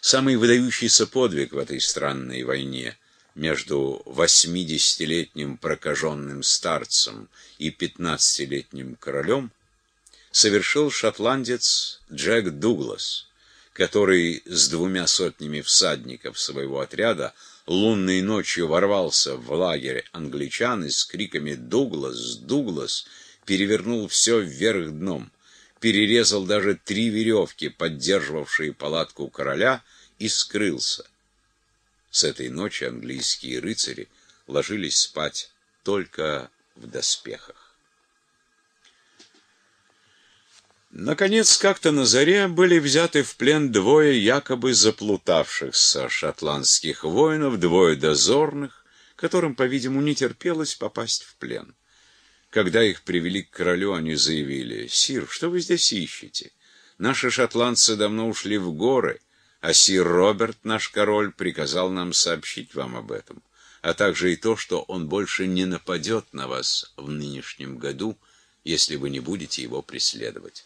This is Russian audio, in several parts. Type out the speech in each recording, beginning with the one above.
Самый выдающийся подвиг в этой странной войне между восьмидесятилетним прокаженным старцем и пятнадцатилетним королем совершил шотландец Джек Дуглас, который с двумя сотнями всадников своего отряда лунной ночью ворвался в лагерь англичан и с криками «Дуглас! Дуглас!» перевернул все вверх дном, перерезал даже три веревки, поддерживавшие палатку короля, и скрылся. С этой ночи английские рыцари ложились спать только в доспехах. Наконец, как-то на заре были взяты в плен двое якобы заплутавшихся шотландских воинов, двое дозорных, которым, по-видимому, не терпелось попасть в плен. Когда их привели к королю, они заявили, «Сир, что вы здесь ищете? Наши шотландцы давно ушли в горы, а сир Роберт, наш король, приказал нам сообщить вам об этом, а также и то, что он больше не нападет на вас в нынешнем году, если вы не будете его преследовать».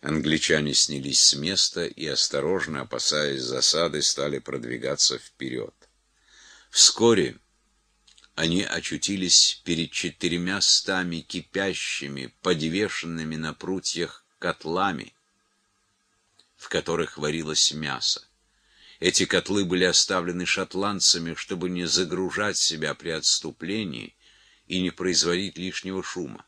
Англичане снялись с места и, осторожно опасаясь засады, стали продвигаться вперед. Вскоре они очутились перед четырьмя стами кипящими, подвешенными на прутьях котлами, в которых варилось мясо. Эти котлы были оставлены шотландцами, чтобы не загружать себя при отступлении и не производить лишнего шума.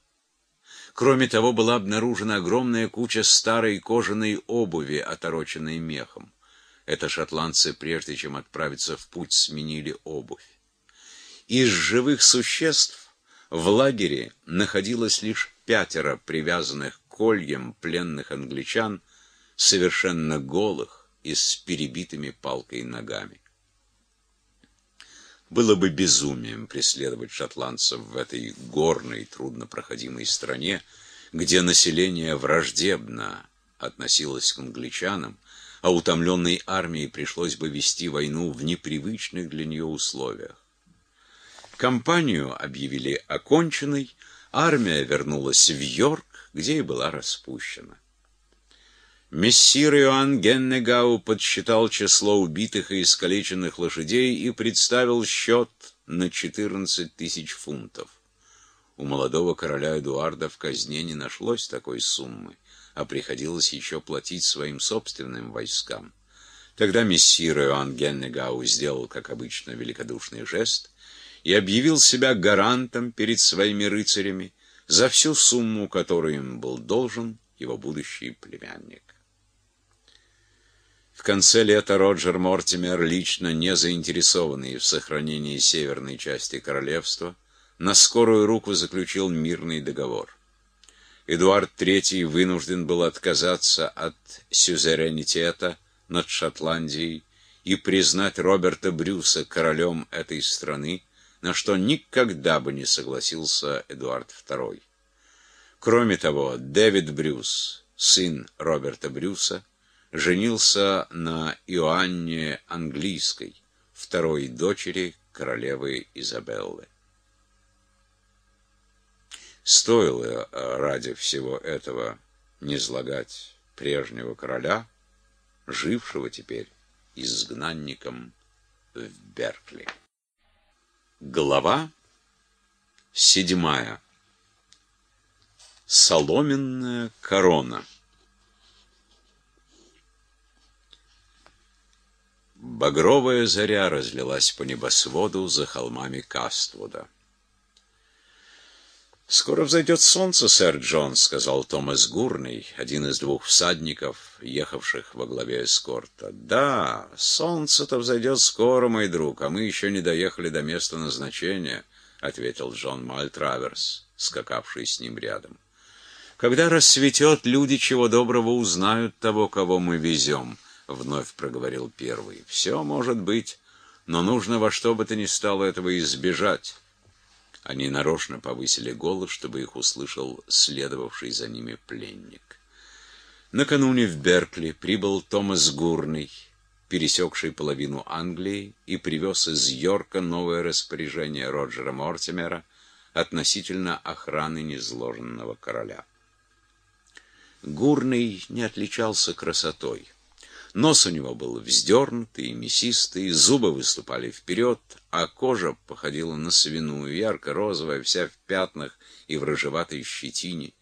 Кроме того, была обнаружена огромная куча старой кожаной обуви, отороченной мехом. Это шотландцы, прежде чем отправиться в путь, сменили обувь. Из живых существ в лагере находилось лишь пятеро привязанных к кольям пленных англичан, совершенно голых и с перебитыми палкой ногами. Было бы безумием преследовать шотландцев в этой горной, труднопроходимой стране, где население враждебно относилось к англичанам, а утомленной армии пришлось бы вести войну в непривычных для нее условиях. Кампанию объявили оконченной, армия вернулась в Йорк, где и была распущена. Мессир Иоанн Геннегау подсчитал число убитых и искалеченных лошадей и представил счет на 14 тысяч фунтов. У молодого короля Эдуарда в казне не нашлось такой суммы, а приходилось еще платить своим собственным войскам. Тогда мессир Иоанн Геннегау сделал, как обычно, великодушный жест и объявил себя гарантом перед своими рыцарями за всю сумму, которую им был должен его будущий племянник. В конце лета Роджер Мортимер, лично не заинтересованный в сохранении северной части королевства, на скорую руку заключил мирный договор. Эдуард III вынужден был отказаться от сюзеренитета над Шотландией и признать Роберта Брюса королем этой страны, на что никогда бы не согласился Эдуард II. Кроме того, Дэвид Брюс, сын Роберта Брюса, женился на Иоанне Английской, второй дочери королевы Изабеллы. Стоило э, ради всего этого не излагать прежнего короля, жившего теперь изгнанником в Беркли. Глава седьмая. Соломенная корона. Багровая заря разлилась по небосводу за холмами Каствуда. «Скоро взойдет солнце, сэр Джон», — сказал Томас Гурный, один из двух всадников, ехавших во главе эскорта. «Да, солнце-то взойдет скоро, мой друг, а мы еще не доехали до места назначения», — ответил Джон Мальтраверс, скакавший с ним рядом. «Когда рассветет, люди чего доброго узнают того, кого мы везем» вновь проговорил первый. Все может быть, но нужно во что бы то ни стало этого избежать. Они нарочно повысили голос, чтобы их услышал следовавший за ними пленник. Накануне в Беркли прибыл Томас Гурный, пересекший половину Англии, и привез из Йорка новое распоряжение Роджера Мортимера относительно охраны незложенного короля. Гурный не отличался красотой Нос у него был вздернутый и мясистый, зубы выступали вперед, а кожа походила на свиную, ярко-розовая, вся в пятнах и в рыжеватой щетине.